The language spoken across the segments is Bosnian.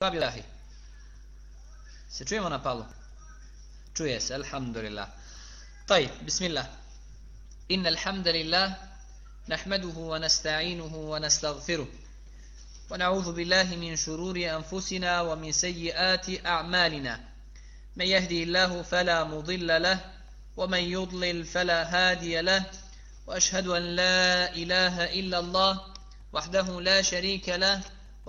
Babilahi. Se čujemo na palu? Čuje se, alhamdulillah. طيب بسم الله إن الحمد لله نحمده ونستعينه ونستغفره ونعوذ بالله من شرور أنفسنا ومن سيئات أعمالنا من يهدي الله فلا مضل له ومن يضلل فلا هادي له وأشهد أن لا إله إلا الله وحده لا شريك له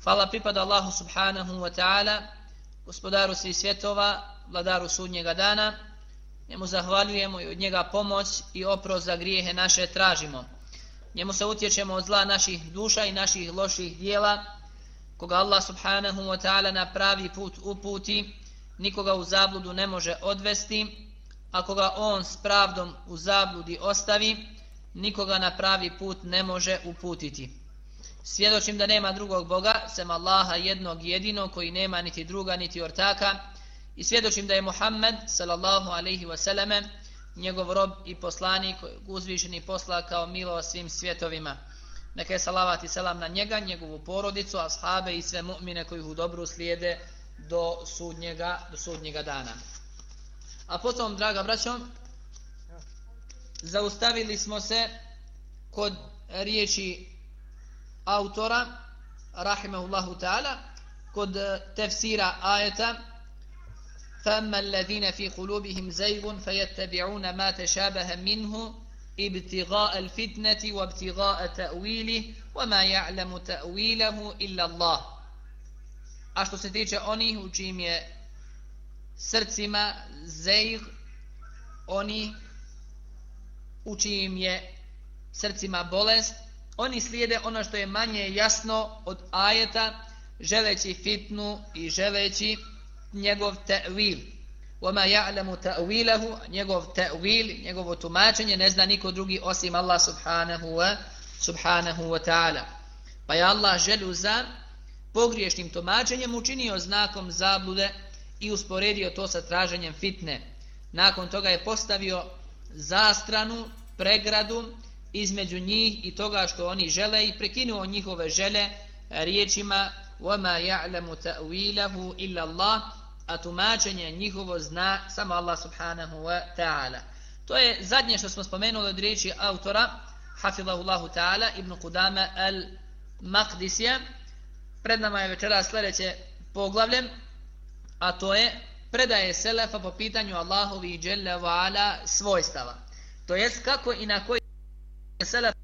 Hvala pripada Allahu subhanahu wa ta'ala, gospodaru svih svjetova, vladaru sudnjega dana. Njemu zahvaljujemo i od njega pomoć i oprost za grijehe naše tražimo. Njemu se utječemo od zla naših duša i naših loših dijela. Koga Allah subhanahu wa ta'ala na pravi put uputi, nikoga u zabludu ne može odvesti. A koga on s pravdom u zabludi ostavi, nikoga na pravi put ne može uputiti. Svjedočim da nema drugog Boga, sem Allaha jednog jedinog koji nema niti druga niti ortaka. I svjedočim da je Muhammed, sallallahu alaihi wasallame, njegov rob i poslanik, uzvišeni posla kao milo svim svjetovima. Neka je salavat i selam na njega, njegovu porodicu, ashabe i sve mu'mine koji u dobru slijede do sudnjega, do sudnjega dana. A potom, draga braćo, zaustavili smo se kod riječi autora rahimahullahu ta'ala kod tefsira ajeta فَأَمَّا الَّذِينَ فِي قُلُوبِهِمْ زَيْغٌ فَيَتَّبِعُونَ مَا تَشَابَهَ مِنْهُ ابتغاء الفتنة وابتغاء تأويله وما يعلم تأويله إلا الله A što se tiče onih u čim je srcima zejg, oni u čim je srcima bolest, oni slijede ono što je manje jasno od ajeta, želeći fitnu i želeći njegov ta'wil. وَمَا يَعْلَمُ ta'wilahu, njegov ta'wil, njegovo tumačenje ne zna niko drugi osim Allah subhanahu wa subhanahu wa ta'ala. Pa je Allah želu za pogriješnim tumačenjem učinio znakom zablude i usporedio to sa traženjem fitne. Nakon toga je postavio zastranu, pregradu, između njih i toga što oni žele i prekinuo njihove žele riječima وَمَا يَعْلَمُ تَأْوِيلَهُ إِلَّا اللَّهِ a tumačenje njihovo zna samo Allah subhanahu wa ta'ala. To je zadnje što smo spomenuli od riječi autora Hafidahullahu ta'ala Ibn Qudama al-Maqdisija. Pred nama je večera sljedeće poglavlje, a to je predaje Selefa po pitanju Allahovi i Jalla wa ala svojstava. To jest kako i na koji selef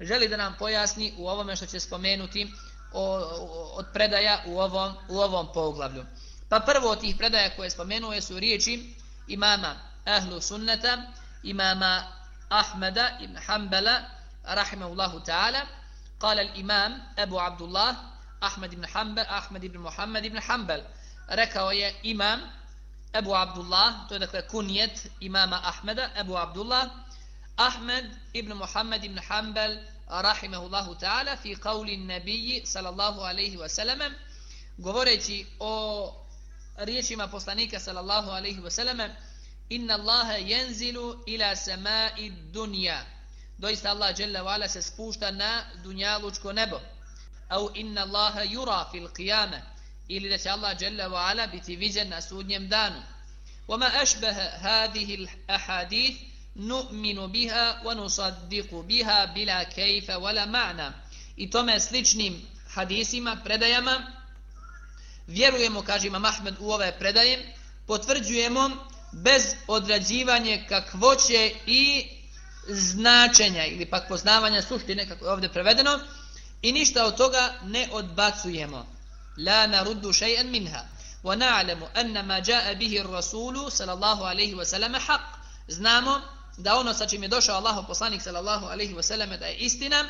želi da nam pojasni u ovome što će spomenuti o, o, od predaja u ovom, u ovom poglavlju. Pa prvo od tih predaja koje spomenuje su riječi imama Ahlu Sunneta, imama أحمد بن حنبل رحمه الله تعالى قال الإمام أبو عبد الله أحمد بن حنبل أحمد بن محمد بن حنبل ركوى إمام أبو عبد الله تذكر كنية إمام أحمد أبو عبد الله أحمد بن محمد بن حنبل رحمه الله تعالى في قول النبي صلى الله عليه وسلم govoreći o riječima poslanika sallallahu alaihi wasallam inna Allaha yanzilu ila samai dunya doista Allah dželle vala se spušta na dunjalučko nebo au inna Allaha yura fil qiyama ili da će Allah dželle ve ala biti viđen na sudnjem danu. وما أشبه هذه الأحاديث نؤمن بها ونصدق بها بلا كيف ولا معنى i tome sličnim hadisima, predajama, vjerujemo, kaže Imam Ahmed u ove predaje, potvrđujemo bez odrađivanje kakvoće i značenja ili pak poznavanja suštine, kako je ovdje prevedeno, i ništa od toga ne odbacujemo. La naruddu shay'an minha. Wa na'lamu anna ma ja'a bihi ar-rasul sallallahu alayhi wa sallam haqq. Znamo da ono sa čim je došao Allahov poslanik sallallahu alayhi wa sallam da je istina.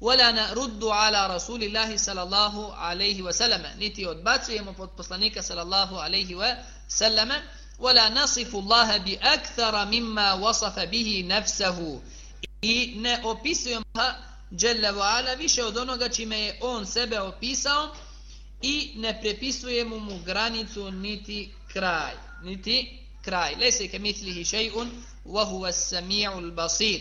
Wala naruddu ala rasulillahi sallallahu alayhi wa sallam. Niti odbacujemo pod poslanika sallallahu alayhi wa sallam. Wala nasifu Allaha bi akthara mimma wasafa bihi nafsuhu. I ne opisujemo wa ala više od onoga čime je on sebe opisao i ne prepisujemo mu granicu niti kraj niti kraj lese ke mitlihi shay'un wa huwa as-sami'ul basir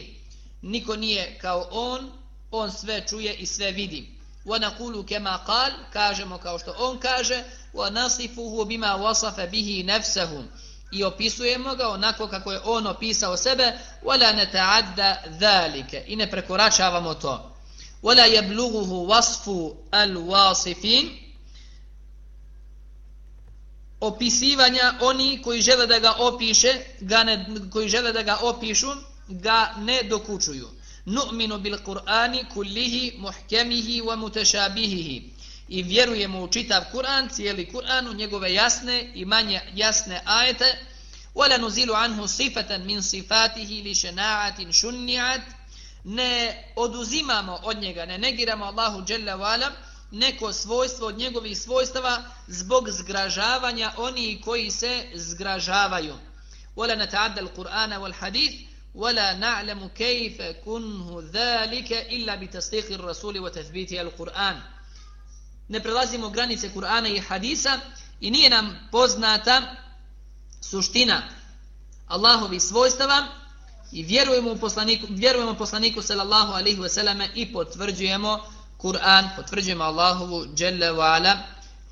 niko nije kao on on sve čuje i sve vidi. Wa naqulu kama qal kažemo kao što on kaže wa nasifuhu bima wasafa نَفْسَهُمْ i opisujemo ga onako kako je on opisao sebe وَلَا نَتَعَدَّ ذَلِكَ i ne prekoračavamo to. وَلَا يَبْلُغُهُ wasfu al-wasifin. Opisivanja oni koji žele da ga opiše, ga ne, koji žele da ga opišu, ga ne dokučuju. Nu'minu bil Kur'ani kullihi muhkemihi wa mutešabihihi I vjerujemo u čitav Kur'an, cijeli Kur'an, u njegove jasne i manje jasne ajete, wala nuzilu anhu sifatan min sifatihi li shena'atin shunni'at, ne oduzimamo od njega, ne negiramo Allahu Jalla wa'ala, neko svojstvo od njegovih svojstava zbog zgražavanja oni koji se zgražavaju. Wala nata'adda al-Qur'ana wal hadith. ولا نعلم كيف كنه ذلك إلا بتصديق الرسول وتثبيت القرآن. Ne prelazimo granice Kur'ana i hadisa i nije nam poznata suština Allahovi svojstava i vjerujemo poslaniku, vjerujemo poslaniku sallallahu alaihi wasallam i potvrđujemo Kur'an, potvrđujemo Allahovu dželle ve ala,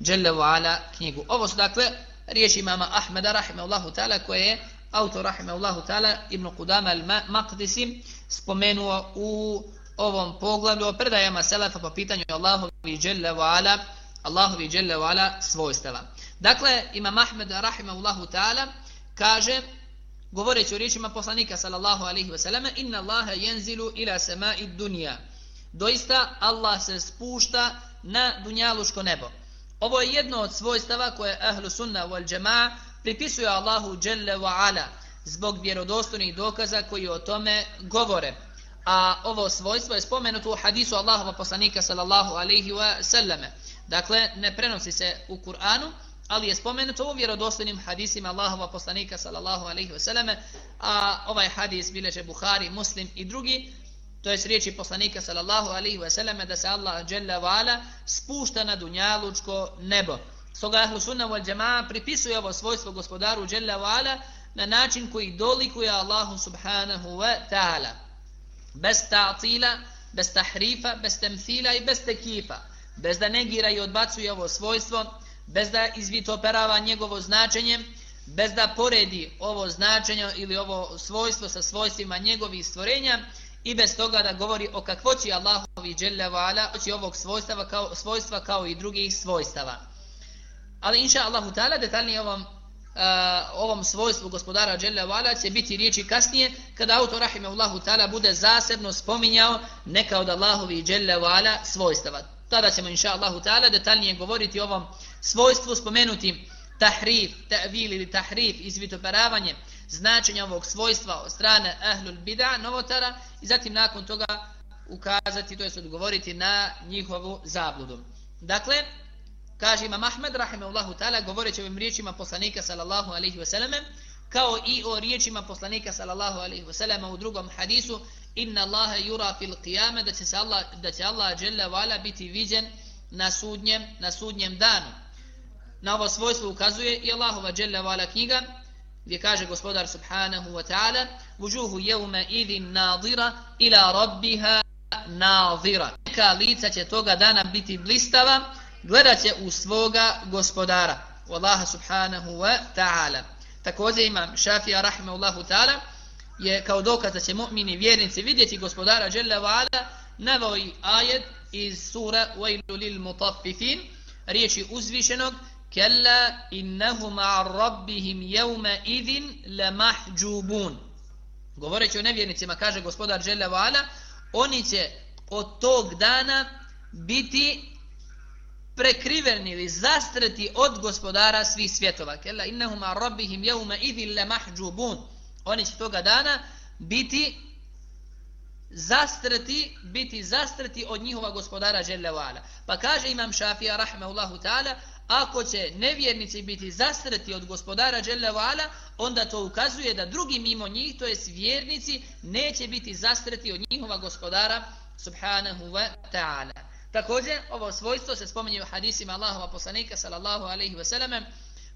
dželle ve ala knjigu. Ovo su dakle riječi imama Ahmeda rahimahullahu ta'ala koje je autor Allahu ta'ala Ibn Qudama al-Maqdisi spomenuo u ovom poglavlju o predajama Selefa po pitanju Allahovi Jalla ve ala, Allahovi Jalla ve ala svojstava. Dakle, imam Ahmed rahimehullahu ta'ala kaže govoreći o riječima poslanika sallallahu alaihi ve selleme inna Allaha jenzilu ila sama'i dunya. Doista Allah se spušta na dunjaluško nebo. Ovo je jedno od svojstava koje ahlu sunna wal džema pripisuje Allahu dželle wa ala zbog vjerodostojnih dokaza koji o tome govore. A ovo svojstvo je spomenuto u hadisu Allahova poslanika sallallahu alaihi wa sallame. Dakle, ne prenosi se u Kur'anu, ali je spomenuto u vjerodostojnim hadisima Allahova poslanika sallallahu alaihi wa sallame, a ovaj hadis bileže Buhari, Muslim i drugi, to je riječi poslanika sallallahu alaihi ve selleme da se Allah dželle Ala spušta na dunjalučko nebo. Stoga ahlu sunna wal jamaa pripisuje ovo svojstvo gospodaru dželle vala na način koji dolikuje Allahu subhanahu wa ta'ala. Bez ta'tila, bez tahrifa, bez temthila i bez tekifa. Bez da negira i odbacuje ovo svojstvo, bez da izvitoperava njegovo značenje, bez da poredi ovo značenje ili ovo svojstvo sa svojstvima njegovih stvorenja, i bez toga da govori o kakvoći Allahovi dželle vala, oči ovog svojstva kao, svojstva kao i drugih svojstava. Ali inša Allahu ta'ala detaljnije ovom, uh, ovom svojstvu gospodara dželle vala će biti riječi kasnije kada autor rahimahullahu ta'ala bude zasebno spominjao neka od Allahovi dželle vala svojstava. Tada ćemo inša Allahu ta'ala detaljnije govoriti o ovom svojstvu spomenuti tahrif, ta'vil ili tahrif, izvitoperavanje, značenja ovog svojstva od strane ahlul bid'a, novotara, i zatim nakon toga ukazati, to je odgovoriti na njihovu zabludu. Dakle, kaže imam Ahmed, rahimahullahu ta'ala, govoreći ovim riječima poslanika, sallallahu alaihi wasallam, kao i o riječima poslanika, sallallahu alaihi wasallam, u drugom hadisu, inna Allaha yura fil qiyama, da će, se Allah, da će Allah, jalla vala, biti viđen na sudnjem, na sudnjem danu. Na ovo svojstvo ukazuje i Allahova, jalla vala, knjiga, gdje kaže gospodar subhanahu wa ta'ala vujuhu jevme idhin nadira ila rabbiha nadira neka lica će toga dana biti blistava gledat će u svoga gospodara, u Allaha subhanahu wa ta'ala. Također imam Šafija rahimahullahu ta'ala, je kao dokaz da će mu'mini vjernici vidjeti gospodara Jalla wa ala, navao i ajed iz sura Wailu lil mutaffifin, riječi uzvišenog, Kalla innahum ma'a rabbihim yawma idhin lamahjubun. Govoreći o nevjernicima, kaže gospodar Jalla wa ala, oni će od tog dana biti prekriveni ili zastreti od gospodara svih svjetova. Kella innahum rabbihim yawma idhil lamahjubun. Oni će toga dana biti zastreti, biti zastreti od njihova gospodara Jalla. Pa kaže imam Šafija rahmehullahu ta'ala, ako će nevjernici biti zastreti od gospodara Jalla onda to ukazuje da drugi mimo njih, to jest vjernici, neće biti zastreti od njihova gospodara subhanahu wa ta'ala. Također, ovo svojstvo se spominje u hadisima Allahova poslanika sallallahu alaihi ve selleme,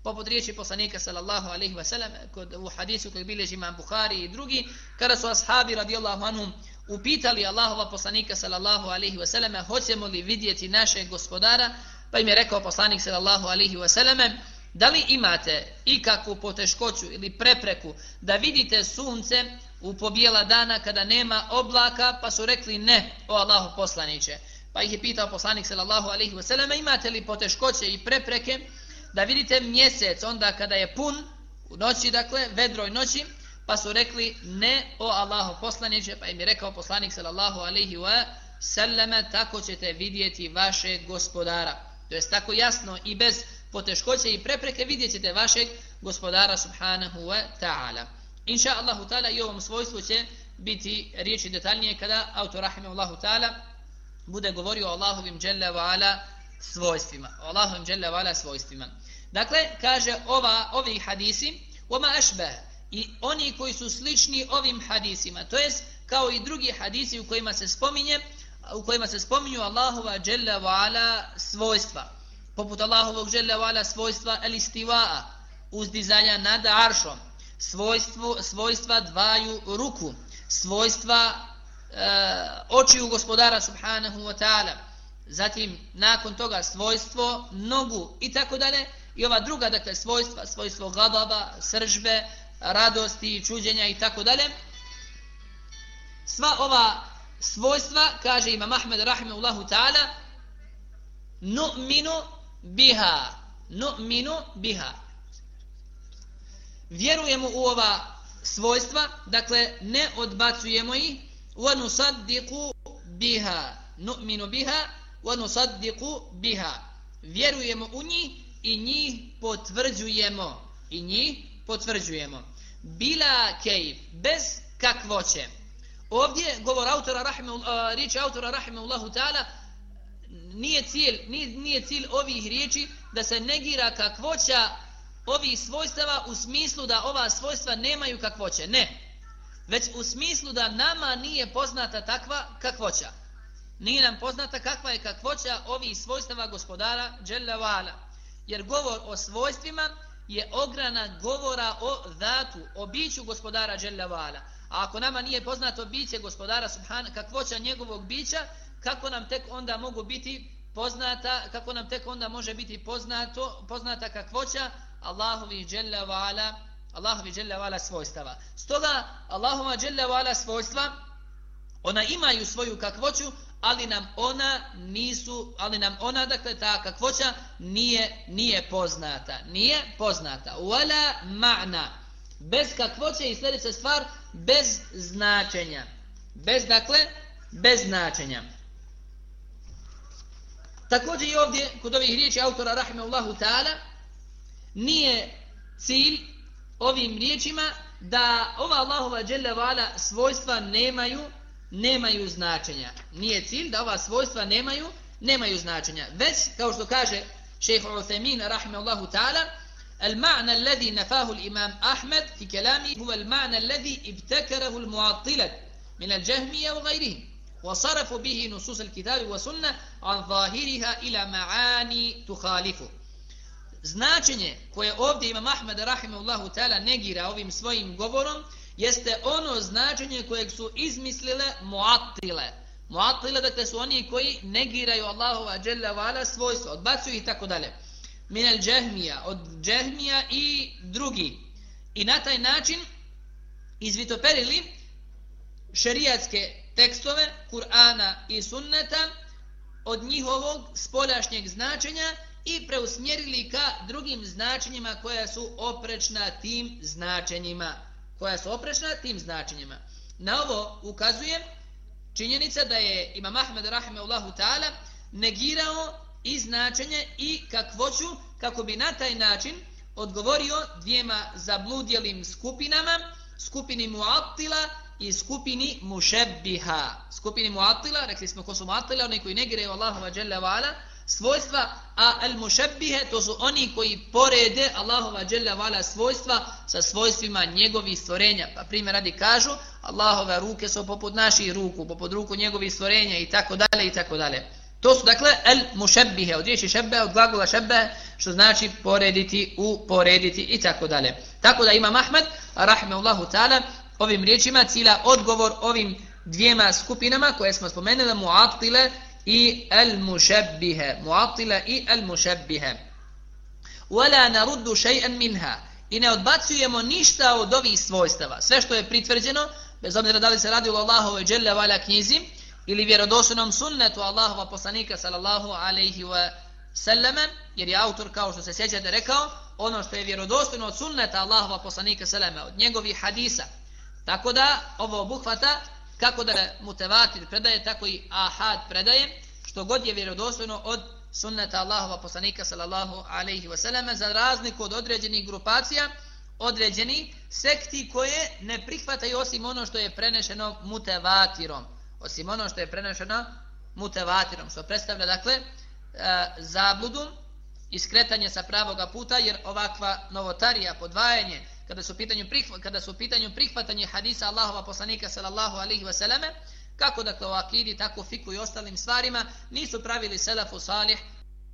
poput riječi poslanika sallallahu alaihi ve sellem kod, u hadisu koji bilježi imam Bukhari i drugi, kada su ashabi radijallahu anhum upitali Allahova poslanika sallallahu alaihi ve selleme hoćemo li vidjeti našeg gospodara, pa im je rekao poslanik sallallahu alaihi ve selleme da li imate ikakvu poteškoću ili prepreku da vidite sunce u pobijela dana kada nema oblaka, pa su rekli ne, o Allahu poslaniće. Pa ih je pitao poslanik sallallahu alaihi wasallam, imate li poteškoće i prepreke da vidite mjesec onda kada je pun, u noći dakle, vedroj noći, pa su rekli ne o Allahu poslaniće, pa im je rekao poslanik sallallahu alaihi wa sallam, tako ćete vidjeti vaše gospodara. To je tako jasno i bez poteškoće i prepreke vidjet ćete vašeg gospodara subhanahu wa ta'ala. Inša Allahu ta'ala i ovom svojstvu će biti riječi detaljnije kada autor rahimahullahu ta'ala bude govorio o Allahovim dželle ve ala svojstvima. O Allahovim dželle ve ala svojstvima. Dakle, kaže ova ovi hadisi, "Wa ma ashbah" i oni koji su slični ovim hadisima, to jest kao i drugi hadisi u kojima se spominje u kojima se spominju Allahova dželle ve ala svojstva. Poput Allahovog dželle ve ala svojstva el-istiwa, uzdizanja nad aršom, svojstvo svojstva dvaju ruku, svojstva Eh, očiju gospodara subhanahu wa ta'ala. Zatim nakon toga svojstvo nogu i tako dalje. I ova druga dakle svojstva svojstvo gadaba, sržbe radosti, čuđenja i tako dalje. Sva ova svojstva kaže Imam Mahmed rahimahullahu ta'ala nu'minu biha nu'minu biha. Vjerujemo u ova svojstva dakle ne odbacujemo ih وَنُصَدِّقُ بِهَا نُؤْمِنُ بِهَا وَنُصَدِّقُ بِهَا Vjerujemo u njih i njih potvrđujemo. I njih potvrđujemo. Bila kejf, bez kakvoće. Ovdje govor autora rahime, uh, riječi autora rahimahullahu ta'ala nije cilj, nije, nije cilj ovih riječi da se negira kakvoća ovih svojstava u smislu da ova svojstva nemaju kakvoće. Ne već u smislu da nama nije poznata takva kakvoća. Nije nam poznata kakva je kakvoća ovih svojstava gospodara Dželjavala. Jer govor o svojstvima je ograna govora o zatu, o biću gospodara Dželjavala. A ako nama nije poznato biće gospodara Subhana, kakvoća njegovog bića, kako nam tek onda mogu biti poznata, kako nam tek onda može biti poznato, poznata kakvoća Allahovi Dželjavala Allahovi dželle vala svojstava. Stoga Allahova dželle vala svojstva ona imaju svoju kakvoću, ali nam ona nisu, ali nam ona dakle ta kakvoća nije nije poznata. Nije poznata. Wala ma'na. Bez kakvoće i sljedeća stvar bez značenja. Bez dakle bez značenja. Također i ovdje kod ovih riječi autora rahimehullahu taala nije cilj ovim riječima da ova Allahova dželle vala svojstva nemaju nemaju značenja. Nije cilj da ova svojstva nemaju nemaju značenja. Već kao što kaže Šejh Uthaymeen rahimehullahu ta'ala المعنى الذي نفاه الإمام أحمد في كلامه هو المعنى الذي ابتكره المعطلة من الجهمية وغيرهم وصرف به نصوص الكتاب والسنة عن ظاهرها إلى معاني تخالفه značenje koje ovdje ima Mahmed rahimehullahu ta'ala negira ovim svojim govorom jeste ono značenje kojeg su izmislile muatile. Muatile dakle su oni koji negiraju Allahova dželle vala svojstva, odbacuju ih tako dalje. Min al džehmija, od džehmija i drugi. I na taj način izvitoperili šerijatske tekstove Kur'ana i sunneta od njihovog spoljašnjeg značenja i preusmjerili ka drugim značenjima koja su oprečna tim značenjima. Koja su oprečna tim značenjima. Na ovo ukazuje činjenica da je Imam Ahmed Rahimahullahu ta'ala negirao i značenje i kakvoću kako bi na taj način odgovorio dvijema zabludjelim skupinama, skupini Mu'attila i skupini Mušebbiha. Skupini Mu'attila, rekli smo ko su Mu'attila, oni koji negiraju Allahova Jalla wa'ala, svojstva, a al mušebbihe to su oni koji porede Allahova dželle vala svojstva sa svojstvima njegovih stvorenja. Pa primjer radi kažu, Allahove ruke su poput naših ruku, poput ruku njegovih stvorenja i tako dalje i tako dalje. To su dakle el mušebbihe, od riječi šebbe, od glagola šebbe, što znači porediti, uporediti i tako dalje. Tako da ima Mahmed, rahmeullahu ta'ala, ovim riječima cila odgovor ovim dvijema skupinama koje smo spomenuli, muatile i el mušebbihe. muatila i el mušebbihe. Wala naruddu shay'an minha. I ne odbacujemo ništa od ovih svojstava. Sve što je pritvrđeno, bez obzira da li se radi o Allahove dželle vala knjizi, ili vjerodostojnom sunnetu Allahova poslanika sallallahu alejhi ve selleme jer je autor kao što se sjećate rekao ono što je vjerodostojno od sunneta Allahova poslanika sallallahu od njegovih hadisa tako da ovo obuhvata kako da mutevatir predaje tako i ahad predaje što god je vjerodostojno od sunneta Allahova poslanika sallallahu alejhi ve za razliku od određenih grupacija određeni sekti koje ne prihvataju osim ono što je prenešeno mutevatirom. Osim ono što je prenešeno mutevatirom, što predstavlja, dakle, e, zabludu i skretanje sa pravoga puta, jer ovakva novotarija, podvajanje, kada su pitanju kada su pitanju prihvatanje hadisa Allahova poslanika sallallahu alejhi ve selleme kako dakle u akidi tako fiku i ostalim stvarima nisu pravili selafu salih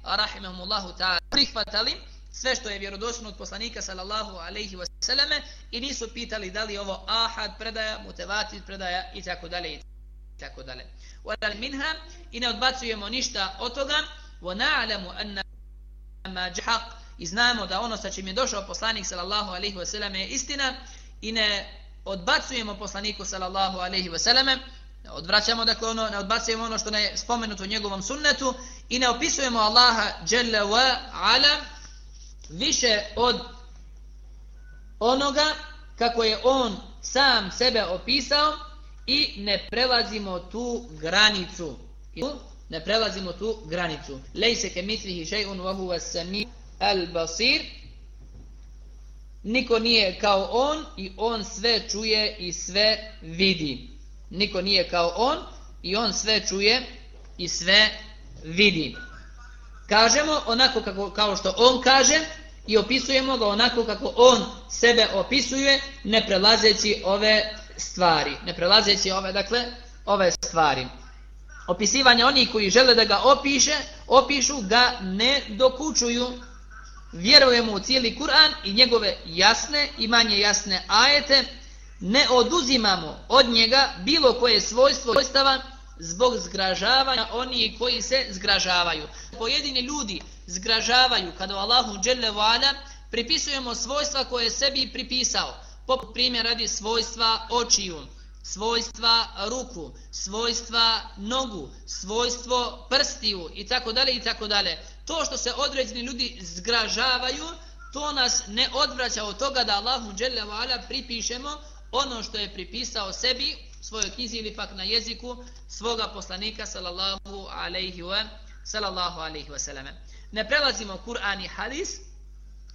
rahimehumullahu ta'ala prihvatali sve što je vjerodostojno od poslanika sallallahu alejhi ve selleme i nisu pitali da li ovo ahad predaja mutevatir predaja i tako dalje i tako dalje. Wala minha i ne odbacujemo ništa od toga, wa na'lamu anna ma jahaq i znamo da ono sa čim je došao poslanik sallallahu alaihi wasallam sellem je istina i ne odbacujemo poslaniku sallallahu alaihi wasallam ne odvraćamo dakle ono ne odbacujemo ono što ne je spomenuto u njegovom sunnetu i ne opisujemo Allaha dželle wa ala više od onoga kako je on sam sebe opisao i ne prelazimo tu granicu. Ne prelazimo tu granicu. Lejse ke mitlihi še'un wa huwa sami al basir. Niko nije kao on i on sve čuje i sve vidi. Niko nije kao on i on sve čuje i sve vidi. Kažemo onako kako, kao što on kaže i opisujemo ga onako kako on sebe opisuje ne prelazeći ove stvari, ne prelazeći ove, dakle, ove stvari. Opisivanje onih koji žele da ga opiše, opišu ga ne dokučuju. Vjerujemo u cijeli Kur'an i njegove jasne i manje jasne ajete, ne oduzimamo od njega bilo koje svojstvo svojstava zbog zgražavanja oni koji se zgražavaju. Pojedini ljudi zgražavaju kada Allahu dželle vala pripisujemo svojstva koje sebi pripisao poput primjer radi svojstva očiju, svojstva ruku, svojstva nogu, svojstvo prstiju i tako dalje i tako dalje. To što se određeni ljudi zgražavaju, to nas ne odvraća od toga da Allahu dželle ve pripišemo ono što je pripisao sebi svojoj knjizi ili pak na jeziku svoga poslanika sallallahu alejhi ve sallallahu alejhi ve selleme. Ne prelazimo Kur'an i hadis,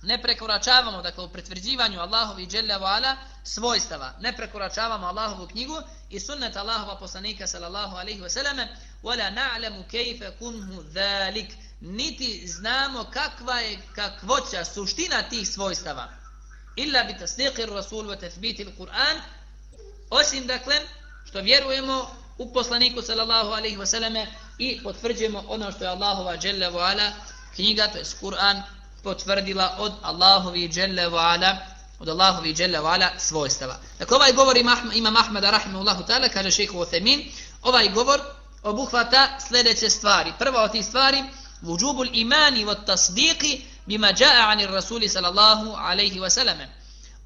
ne prekoračavamo dakle u pretvrđivanju Allahovi dželle vala svojstava ne prekoračavamo Allahovu knjigu i sunnet Allahova poslanika sallallahu alejhi ve selleme wala na'lamu kayfa kunhu zalik niti znamo kakva je kakvoća suština tih svojstava illa bi tasdiqir rasul wa tathbit alquran osim dakle što vjerujemo u poslaniku sallallahu alejhi ve selleme i potvrđujemo ono što je Allahova dželle ala knjiga to je Kur'an potvrdila od Allahovi dželle ala od Allahovi dželle ala svojstava. Dakle ovaj govor ima ima Ahmeda rahimehullah taala kaže šejh Uthamin ovaj govor obuhvata sljedeće stvari. Prva od tih stvari, vujubul imani wa tasdiqi bima jaa anir rasuli sallallahu alaihi wa sallam.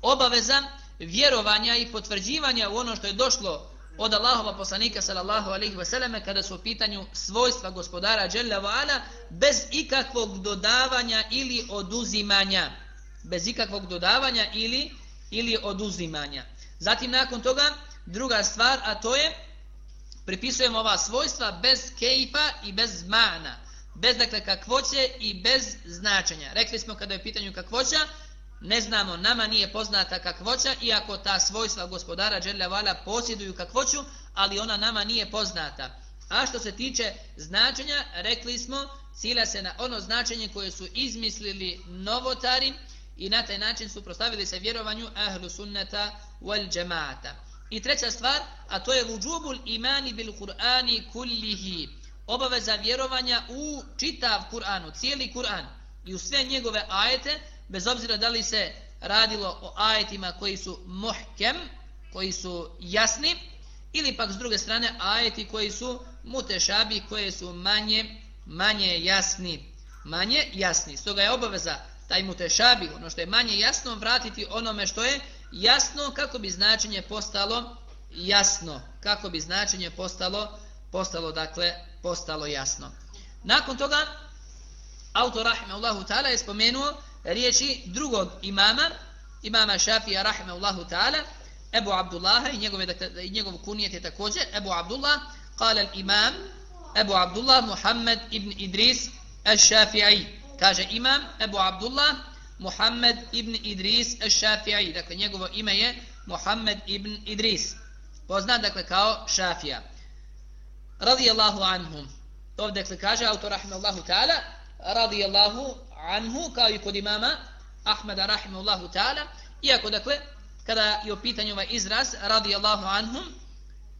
Obaveza vjerovanja i potvrđivanja u ono što je došlo od Allahova poslanika sallallahu alejhi wa sallam kada su u pitanju svojstva gospodara dželle vala bez ikakvog dodavanja ili oduzimanja. Bez ikakvog dodavanja ili ili oduzimanja. Zatim nakon toga druga stvar, a to je pripisujemo ova svojstva bez kejfa i bez mana. Bez dakle kakvoće i bez značenja. Rekli smo kada je pitanju kakvoća, ne znamo, nama nije poznata kakvoća, iako ta svojstva gospodara Đelevala posjeduju kakvoću, ali ona nama nije poznata. A što se tiče značenja, rekli smo, cilja se na ono značenje koje su izmislili novotari i na taj način su prostavili se vjerovanju ahlu sunnata wal džemata. I treća stvar, a to je vudžubul imani bil Kur'ani kullihi. Obaveza vjerovanja u čitav Kur'an, u cijeli Kur'an i u sve njegove ajete, bez obzira da li se radilo o ajetima koji su muhkem, koji su jasni, ili pak s druge strane ajeti koji su mutešabi, koje su manje, manje jasni. Manje jasni. Stoga je obaveza taj mutešabi, ono što je manje jasno, vratiti onome što je jasno kako bi značenje postalo jasno. Kako bi značenje postalo, postalo dakle, postalo jasno. Nakon toga, autor Rahimahullahu ta'ala je spomenuo riječi drugog imama, imama Šafija Rahimahullahu ta'ala, Ebu Abdullah i, njegove, dakle, i njegov kunijet je također, Ebu Abdullah, kala imam, Ebu Abdullah Muhammed ibn Idris al-Shafi'i. Kaže imam Ebu Abdullah Muhammed ibn Idris al-Shafi'i. Dakle, njegovo ime je Muhammed ibn Idris. Poznat, dakle, kao Šafija. Radijallahu anhum. Ovdje, dakle, kaže autor rahimallahu ta'ala, radijallahu anhu, kao i kod imama Ahmeda rahimallahu ta'ala, iako, dakle, kada je u pitanju ovaj izraz, radijallahu anhum,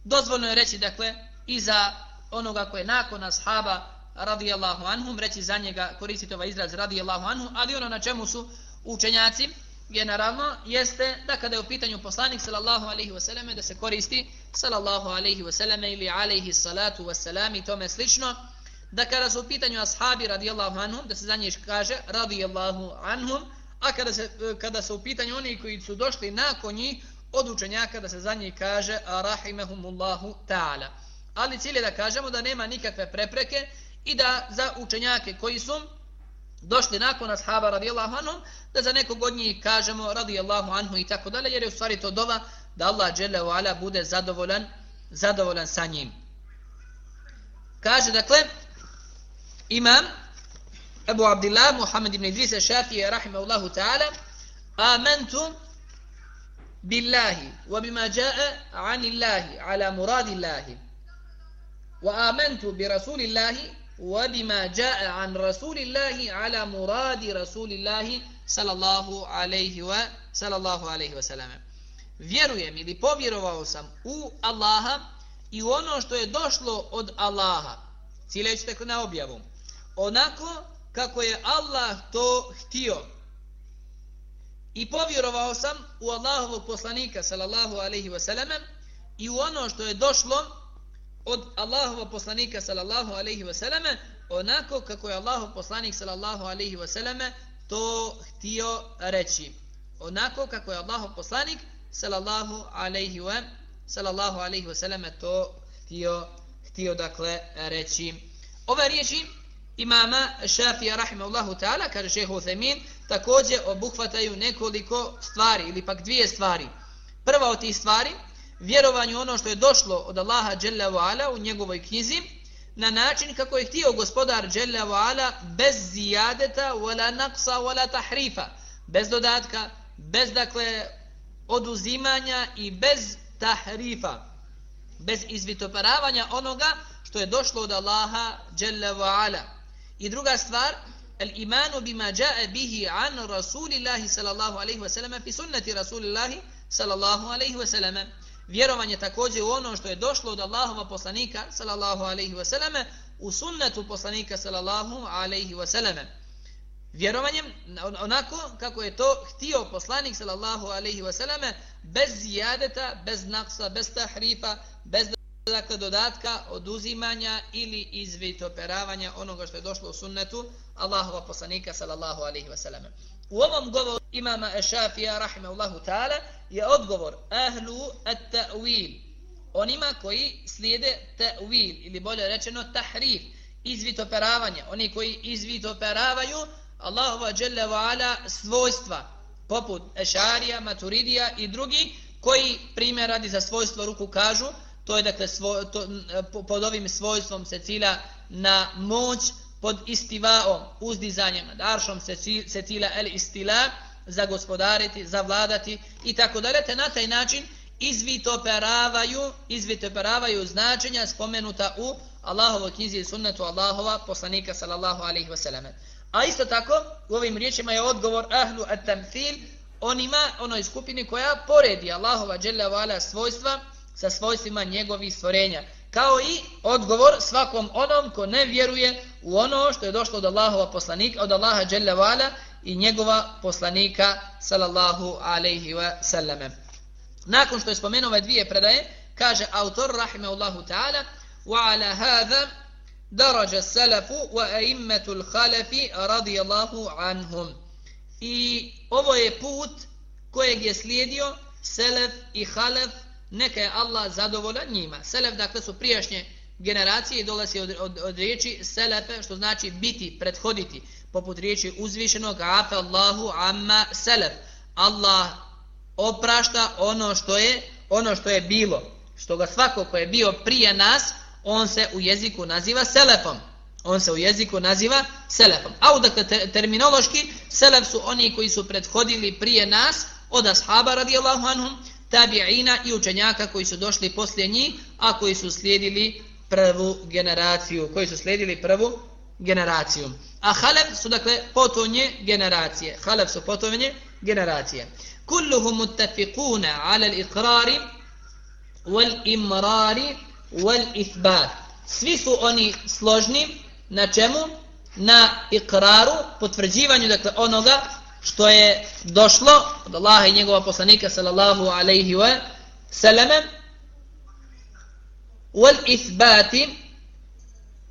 dozvoljno je reći, dakle, i za onoga koje nakon ashaba radijallahu anhum, reći za njega koristiti ovaj izraz radijallahu anhum, ali ono na čemu su učenjaci, generalno, jeste da kada je u pitanju poslanik sallallahu alaihi wasallam, da se koristi sallallahu alaihi wasallam ili alaihi salatu wasalam i tome slično, da kada su u pitanju ashabi radijallahu anhum, da se za njih kaže radijallahu anhum, a kada se, kada su u pitanju oni koji su došli nakon njih, od učenjaka da se za njih kaže rahimehumullahu ta'ala. Ali cilj je da kažemo da nema nikakve prepreke i da za učenjake koji su došli nakon ashaba radijallahu anhum, da za nekog od njih kažemo radijallahu anhu i tako dalje, jer je u stvari to dova da Allah dželle ve ala bude zadovoljan, zadovoljan sa njim. Kaže dakle, imam Abu Abdullah Muhammed ibn Idris al-Shafi'i rahimahullahu ta'ala amantu billahi wa bima jaa 'anillahi ala muradillahi wa amantu bi rasulillahi وبما جاء عن رسول الله على مراد رسول الله صلى الله عليه و صلى الله عليه وسلم vjerujem ili povjerovao sam u Allaha i ono što je došlo od Allaha ciljajući tako na objavu onako kako je Allah to htio i povjerovao sam u Allahovog poslanika sallallahu alaihi wasallam i u ono što je došlo od Allahova poslanika sallallahu alejhi ve onako kako je Allahov poslanik sallallahu alejhi ve to htio reći. Onako kako je Allahov poslanik sallallahu alejhi ve sallallahu alaihi wasallame to htio htio dakle reći. Ove riječi imama Šafija rahimahullahu ta'ala kaže šeho Uthemin također obuhvataju nekoliko stvari ili pak dvije stvari. Prva od tih stvari vjerovanju ono što je došlo od Allaha Jalla wa Ala u njegovoj knjizi na način kako je htio gospodar Jalla wa Ala bez zijadeta wala naqsa wala tahrifa. Bez dodatka bez dakle oduzimanja i bez tahrifa. Bez izvitoparavanja onoga što je došlo od Allaha Jalla wa Ala i druga stvar el imanu bima jaa bihi an rasulillahi sallallahu alejhi ve sellem fi sunnati rasulillahi sallallahu alejhi ve sellem vjerovanje također u ono što je došlo od Allahova poslanika sallallahu alejhi ve selleme u sunnetu poslanika sallallahu alejhi ve selleme vjerovanjem onako kako je to htio poslanik sallallahu alejhi ve selleme bez zijadeta bez naksa bez tahrifa bez dakle dodatka oduzimanja ili izvitoperavanja onoga što je došlo u sunnetu Allahova poslanika sallallahu alaihi wasallam. U ovom govoru imama Ešafija rahimahullahu ta'ala je odgovor ahlu at-ta'wil. Onima koji slijede ta'wil ili bolje rečeno tahrif izvitoperavanje oni koji izvitoperavaju Allahova dželle wa ala svojstva poput Ešarija, Maturidija i drugi koji primjer radi za svojstvo ruku kažu to je dakle svo, to, pod ovim svojstvom se cilja na moć pod istivaom, uzdizanjem nad aršom se, se cilja el istila za gospodariti, za vladati i tako dalje, te na taj način izvitoperavaju, izvitoperavaju značenja spomenuta u Allahovoj knjizi i sunnetu Allahova poslanika sallallahu alaihi wasallam. A isto tako, u ovim riječima je odgovor ahlu at-tamthil onima, onoj skupini koja poredi Allahova dželle svojstva sa svojstvima njegovih stvorenja Kao i odgovor svakom onom ko ne vjeruje u ono što je došlo od Allahova poslanika, od Allaha Jalla Vala i njegova poslanika sallallahu alaihi wa sallame. Nakon što je spomenuo ove dvije predaje, kaže autor rahimahullahu ta'ala وعلى هذا درج السلف وأئمة الخلف رضي الله عنهم I ovo je put kojeg je slijedio Selef i Halef neka je Allah zadovoljan njima. Selef, dakle, su prijašnje generacije i dolazi od, od, od riječi selepe, što znači biti, prethoditi, poput riječi uzvišenog afe Allahu amma selef. Allah oprašta ono što je ono što je bilo. Što ga svako ko je bio prije nas, on se u jeziku naziva selefom. On se u jeziku naziva selefom. A dakle, te, terminološki, selef su oni koji su prethodili prije nas, od ashaba radijallahu anhum, tabi'ina i učenjaka koji su došli poslije njih, a koji su slijedili prvu generaciju, koji su slijedili prvu generaciju. A halef su dakle potonje generacije. Halef su potonje generacije. Kulluhum muttafiquna ala al-iqrari wal imrari wal ithbat. Svi su oni složni na čemu? Na ikraru, potvrđivanju dakle onoga što je došlo od Allaha i njegova poslanika sallallahu alaihi wa sallam wal isbati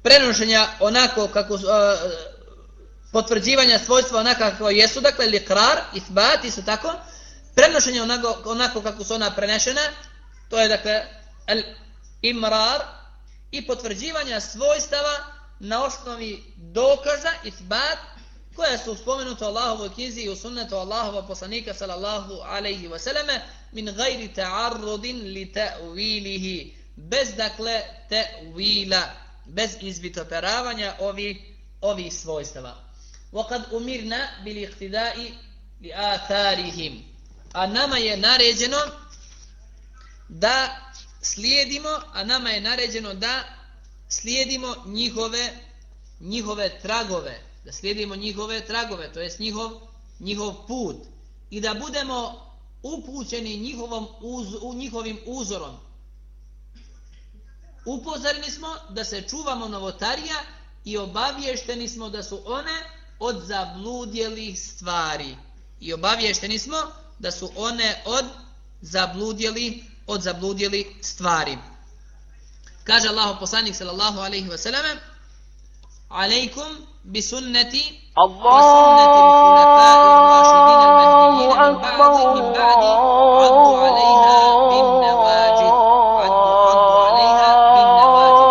prenošenja onako kako uh, potvrđivanja svojstva onako kako jesu dakle likrar, isbat su tako prenošenje onako, onako kako su ona prenešena to je dakle al imrar i potvrđivanja svojstava na osnovi dokaza isbat koja su spomenuta u Allahovoj knjizi i u sunnetu Allahova poslanika sallallahu alaihi wa sallame min gajri ta'arrudin li ta'wilihi bez dakle ta'wila bez izvitoperavanja ovih ovi svojstava وقد umirna bil ihtidai li atharihim a nama je naređeno da slijedimo a nama je naređeno da slijedimo njihove njihove tragove da slijedimo njihove tragove, to jest njihov, njihov put i da budemo upućeni njihovom uz, u njihovim uzorom. Upozorni smo da se čuvamo novotarija i obavješteni smo da su one od zabludjelih stvari. I obavješteni smo da su one od zabludjeli od zabludjeli stvari. Kaže Allahu poslanik sallallahu alejhi ve selleme: "Alejkum بسنتي وسنة الخلفاء الراشدين المهديين من بعد من بعد عضوا عليها بالنواجد عضوا عليها بالنواجد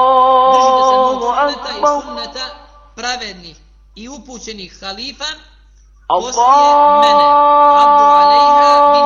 držite se mog sunneta i sunneta pravednih i upućenih halifa poslije mene عضوا عليها بالنواجد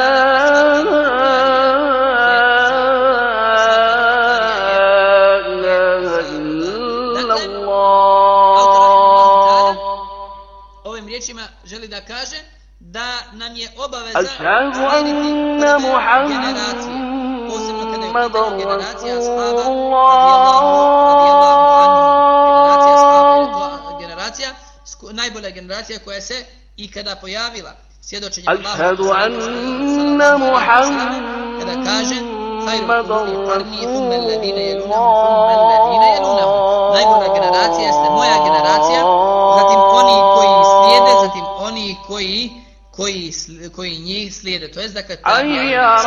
ashaba je to generacija, sk- najbolja generacija koja se ikada pojavila. Svjedočenje أشهد Allahu, أن wa sallam, kada kaže خير محمد القرون قرني ثم الذين رسول يلونهم ثم الذين يلونهم najbolja generacija jeste koji, koji njih slijede. To jest da kad to je ja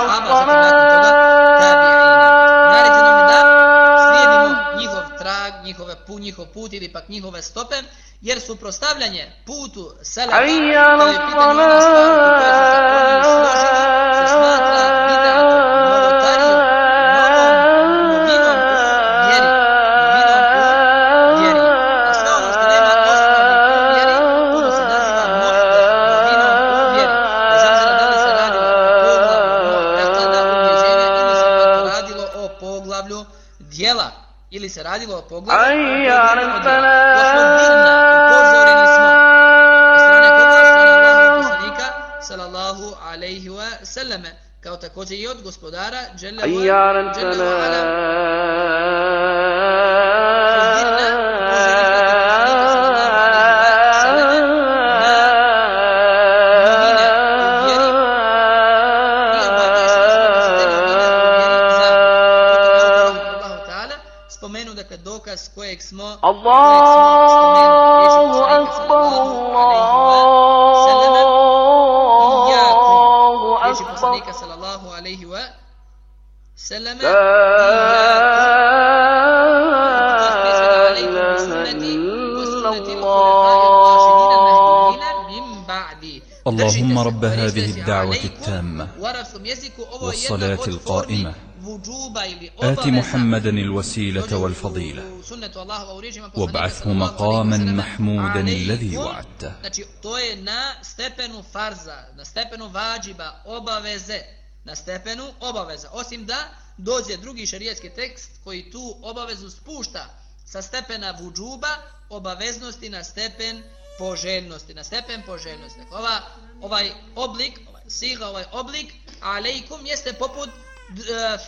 da slijedimo njihov trag, njihove, pu, njihov put ili pak njihove stope, jer suprostavljanje putu selama, to je pitanje ono Allahovog poslanika sallallahu alaihi wa sallame kao također i od gospodara Jalla wa, Jalla wa ala. اللهم رب هذه الدعوة التامة والصلاة القائمة. آت محمدا الوسيلة والفضيلة وابعثه مقاما محمودا الذي وعدته stepenu na stepenu obaveza. Osim da dođe drugi šarijetski tekst koji tu obavezu spušta sa stepena vudžuba, obaveznosti na stepen poželjnosti, na stepen poželjnosti. Dakle, ova, ovaj oblik, ovaj siga, ovaj oblik, alejkum jeste poput uh,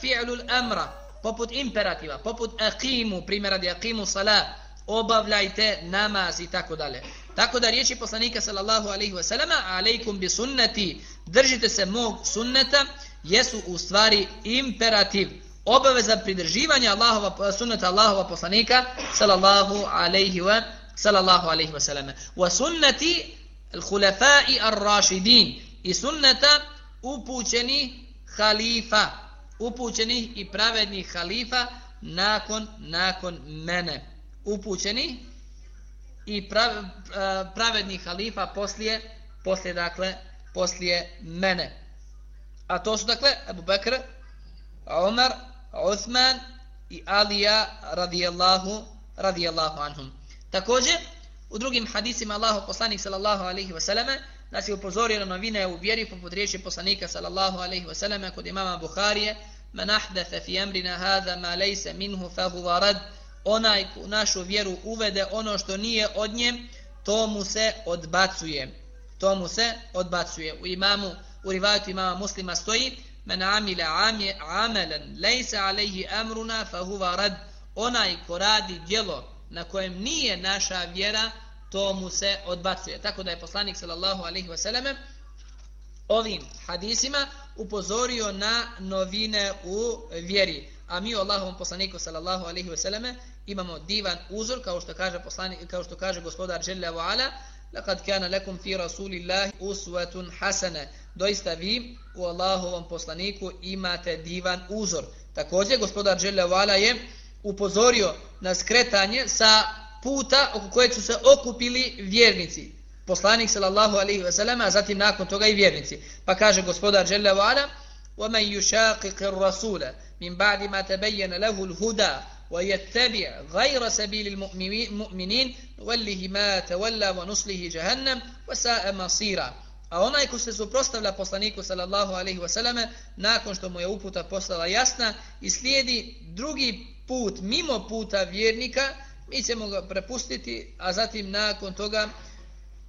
fi'lul amra, poput imperativa, poput aqimu, primjer radi aqimu salat, obavljajte namaz i tako dalje. Tako da riječi poslanika sallallahu alaihi wasallama, alejkum bi sunnati, držite se mog sunneta, jesu u stvari imperativ, obaveza pridrživanja Allahova, sunneta Allahova poslanika sallallahu alaihi wa sallallahu alaihi wa sallam. Wa sunnati al-khulafai ar-rashidin i sunnata upućeni halifa, upućenih i pravednih halifa nakon nakon mene. Upućeni i prav, e, pravednih halifa poslije, poslije dakle, poslije mene. A to su dakle Abu Bakr, Umar, Uthman i Alija radijallahu, radijallahu anhum. Također, u drugim hadisima Allahu poslanik sallallahu alaihi ve selleme nas je upozorio na novine u vjeri poput riječi poslanika sallallahu alaihi ve selleme kod imama Buharije man ahdatha fi amrina hadha ma laysa minhu fahuwa rad. Onaj u našu vjeru uvede ono što nije od nje to mu se odbacuje. To mu se odbacuje. U imamu u rivajatu imama muslima stoji men amila amalan laysa alayhi amruna fahuwa rad. Onaj ko radi djelo na kojem nije naša vjera to mu se odbacuje. Tako da je poslanik sallallahu alaihi wasallam ovim hadisima upozorio na novine u vjeri. A mi Allahovom poslaniku sallallahu alaihi wasallam imamo divan uzor kao što kaže poslanik kao što kaže gospodar dželle ve ala laqad kana lakum fi rasulillahi uswatun hasana doista vi u Allahovom poslaniku imate divan uzor također gospodar dželle ve ala je upozorio na skretanje sa puta oko kojeg su se okupili vjernici. Poslanik sallallahu alaihi wa sallam, a zatim nakon toga i vjernici. Pa kaže gospodar Jalla wa ala, وَمَنْ يُشَاقِقِ الرَّسُولَ مِنْ بَعْدِ مَا تَبَيَّنَ لَهُ الْهُدَى وَيَتَّبِعْ غَيْرَ سَبِيلِ الْمُؤْمِنِينَ وَلِّهِ مَا تَوَلَّى وَنُصْلِهِ جَهَنَّمْ وَسَاءَ مَصِيرًا A onaj ko se suprostavlja poslaniku sallallahu alaihi wa sallam, nakon što mu je uputa postala jasna i slijedi drugi put mimo puta vjernika, mi ćemo ga prepustiti, a zatim nakon toga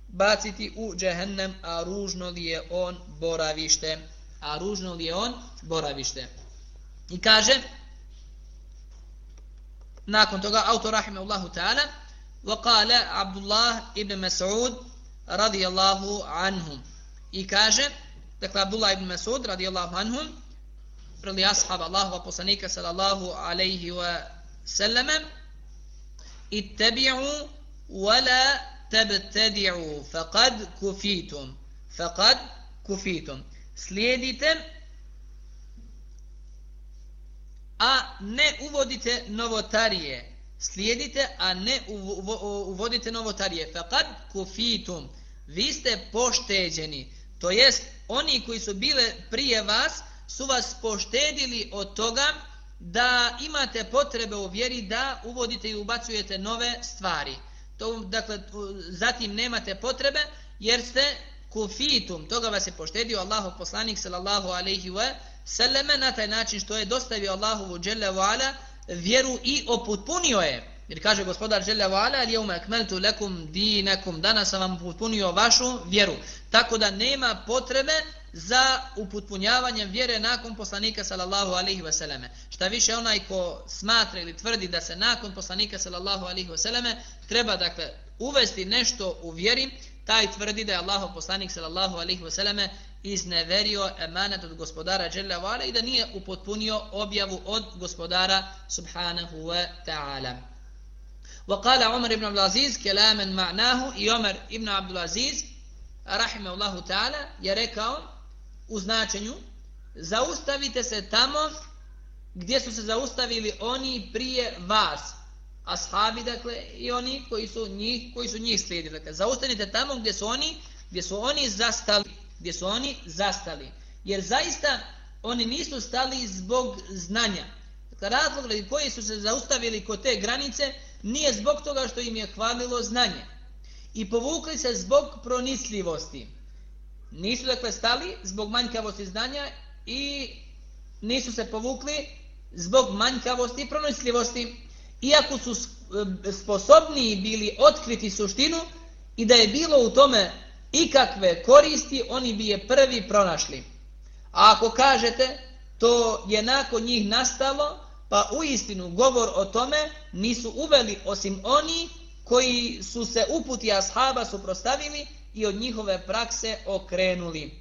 baciti u džehennem, a ružno li je on boravište. A ružno li je on boravište. I kaže, nakon toga, autor rahimahullahu ta'ala, وقال عبد الله ابن مسعود رضي الله عنهم i kaže dakle Abdullah ibn Mas'ud radijallahu anhum prvi ashab Allahu poslanika sallallahu alejhi wa sallam ittabi'u wala tabtadi'u faqad kufitum faqad kufitum. Slijedite a ne uvodite novotarije. Slijedite a ne uvodite novotarije. Faqad kufitum. Vi ste pošteđeni to jest oni koji su bile prije vas su vas poštedili od toga da imate potrebe u vjeri da uvodite i ubacujete nove stvari. To, dakle, zatim nemate potrebe jer ste kufitum, toga vas je poštedio Allahov poslanik sallallahu alaihi wa sallame na taj način što je dostavio Allahovu dželle ala vjeru i oputpunio je. Jer kaže gospodar dželle Vala, ali jeume akmeltu lekum dinakum, danas sam vam uputpunio vašu vjeru. Tako da nema potrebe za uputpunjavanjem vjere nakon poslanika sallallahu alaihi wasallam. Šta više onaj ko smatra ili tvrdi da se nakon poslanika sallallahu alaihi wasallam treba dakle uvesti nešto u vjeri, taj tvrdi da je Allahov poslanik sallallahu alaihi wasallam izneverio emanat od gospodara Jalla Vala i da nije upotpunio objavu od gospodara subhanahu wa ta'ala. وقال عمر بن عبد العزيز كلاما معناه i Omer ibn Abdul Aziz rahimahullahu ta'ala je rekao u značenju zaustavite se tamo gdje su se zaustavili oni prije vas. Ashabi dakle i oni koji su njih koji su njih slijedili. Dakle zaustanite tamo gdje su oni gdje su oni zastali gdje su oni zastali. Jer zaista oni nisu stali zbog znanja. Dakle razlog koji su se zaustavili kod te granice nije zbog toga što im je hvalilo znanje. I povukli se zbog pronisljivosti. Nisu dakle stali zbog manjkavosti znanja i nisu se povukli zbog manjkavosti i pronisljivosti. Iako su e, sposobni bili otkriti suštinu i da je bilo u tome ikakve koristi, oni bi je prvi pronašli. A ako kažete, to je nakon njih nastalo, pa u istinu govor o tome nisu uveli osim oni koji su se uputi ashaba suprostavili i od njihove prakse okrenuli.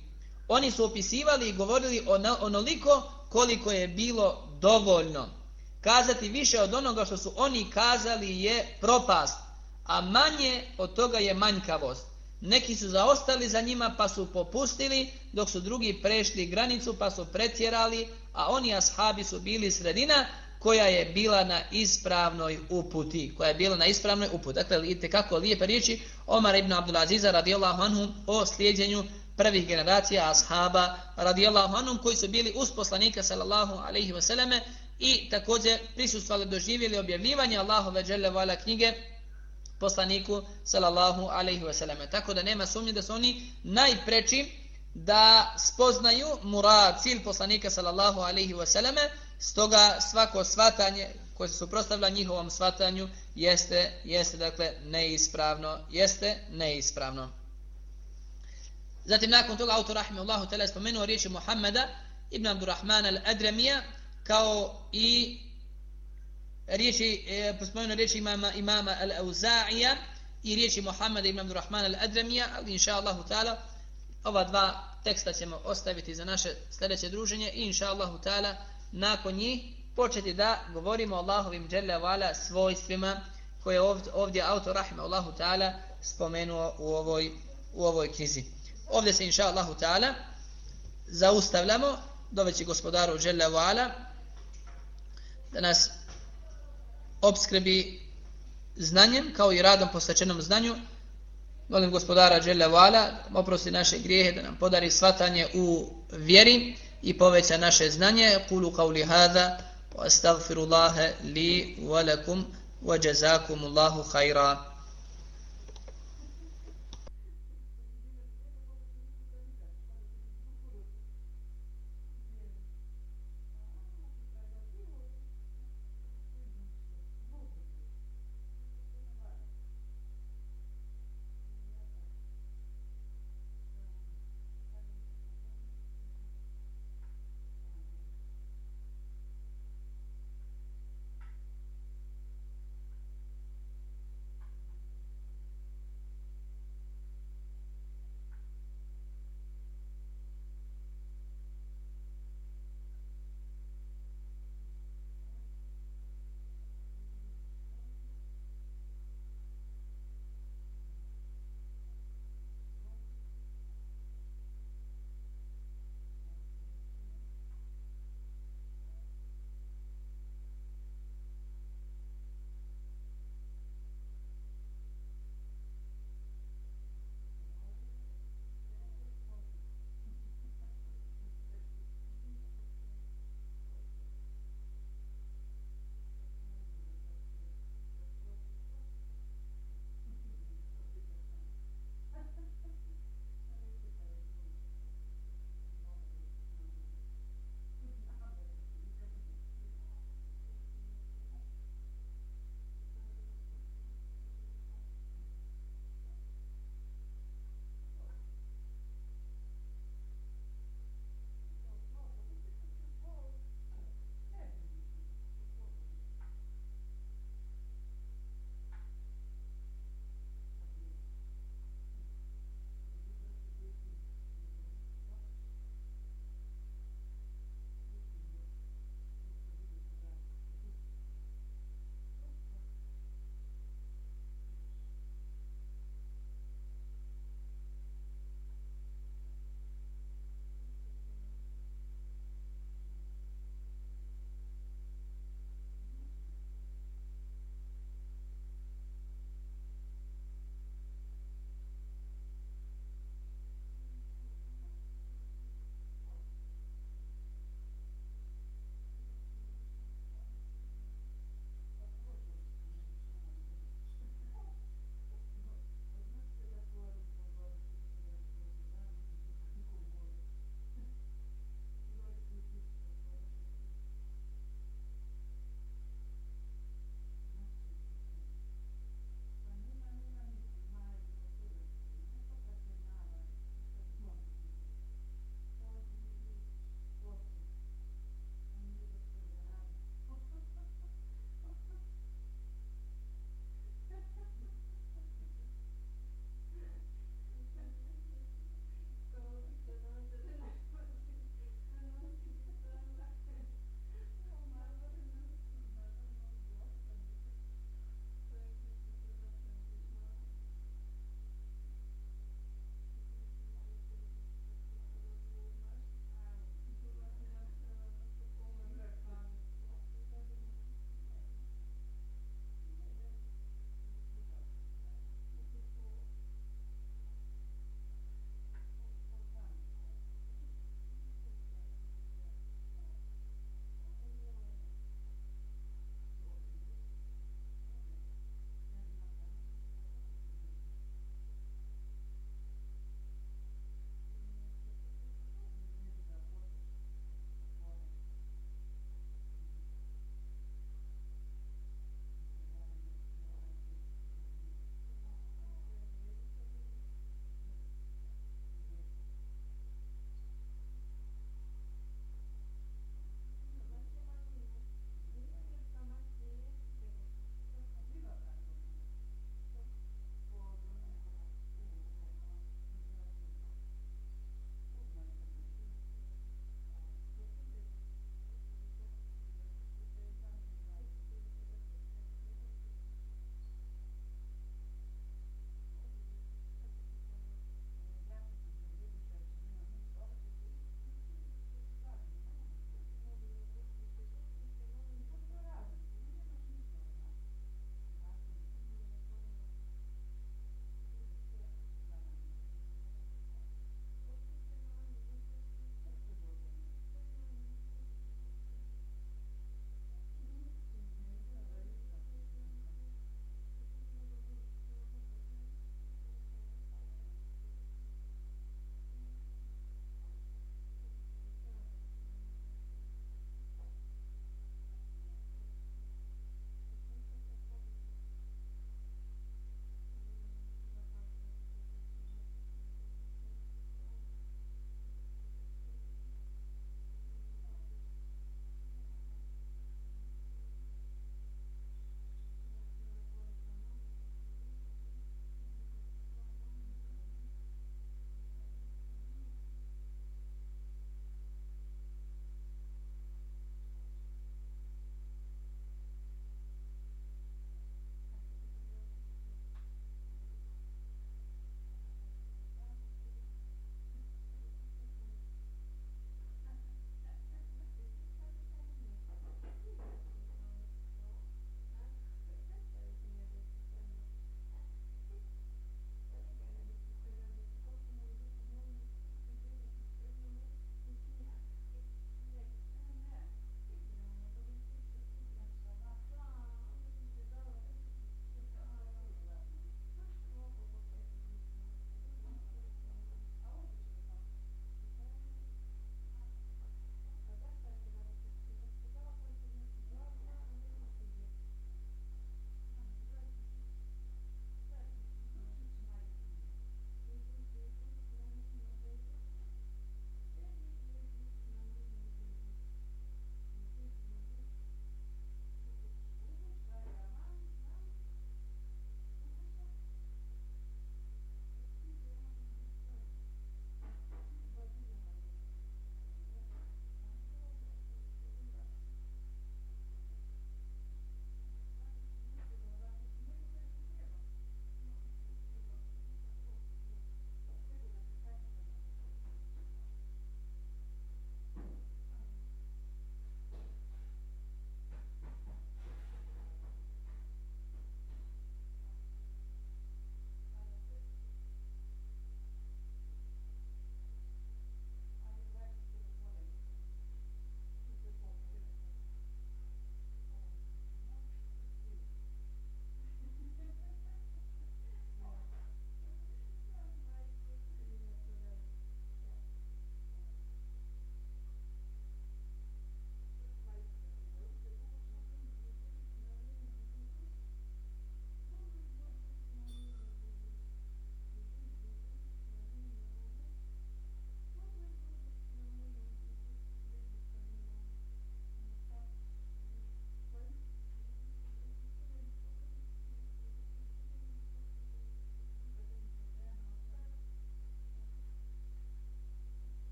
Oni su opisivali i govorili onoliko koliko je bilo dovoljno. Kazati više od onoga što su oni kazali je propast, a manje od toga je manjkavost. Neki su zaostali za njima pa su popustili, dok su drugi prešli granicu pa su pretjerali, a oni ashabi su bili sredina koja je bila na ispravnoj uputi. Koja je bila na ispravnoj uputi. Dakle, vidite kako lijepe riječi Omar ibn Abdulaziza radijallahu anhu o slijedjenju prvih generacija ashaba radijallahu anhu koji su bili uz poslanika sallallahu alaihi wasallame i također prisustvali doživjeli objavljivanje Allahove dželle vala knjige poslaniku sallallahu alaihi wasallam. Tako da nema sumnje da su oni najpreči da spoznaju murad, cilj poslanika sallallahu alaihi wasallam. Stoga svako svatanje koje se suprostavlja njihovom svatanju jeste, jeste dakle neispravno, jeste neispravno. Zatim nakon toga autor rahimahullahu ta'ala spomenuo riječi Muhameda ibn Abdurrahman al-Adramija kao i riječi, e, spomenuo riječi imama, imama al-Auza'ija i riječi Muhameda ibn Abdurrahman al-Adramija, ali inša Allahu ta'ala ova dva teksta ćemo ostaviti za naše sljedeće druženje i inša Allahu ta'ala nakon njih početi da govorimo o Allahovim dželjavala svojstvima koje ovdje, ovdje autor rahima Allahu ta'ala spomenuo u ovoj, u ovoj knjizi. Ovdje se inša Allahu ta'ala zaustavljamo doveći gospodaru dželjavala da nas obskrbi znanjem kao i radom posvećenom znanju molim gospodara dželle oprosti naše grijehe da nam podari svatanje u vjeri i poveća naše znanje. Kulu qavli hada wa astaghfirullaha li wa lakum wa jazakumullahu khayra.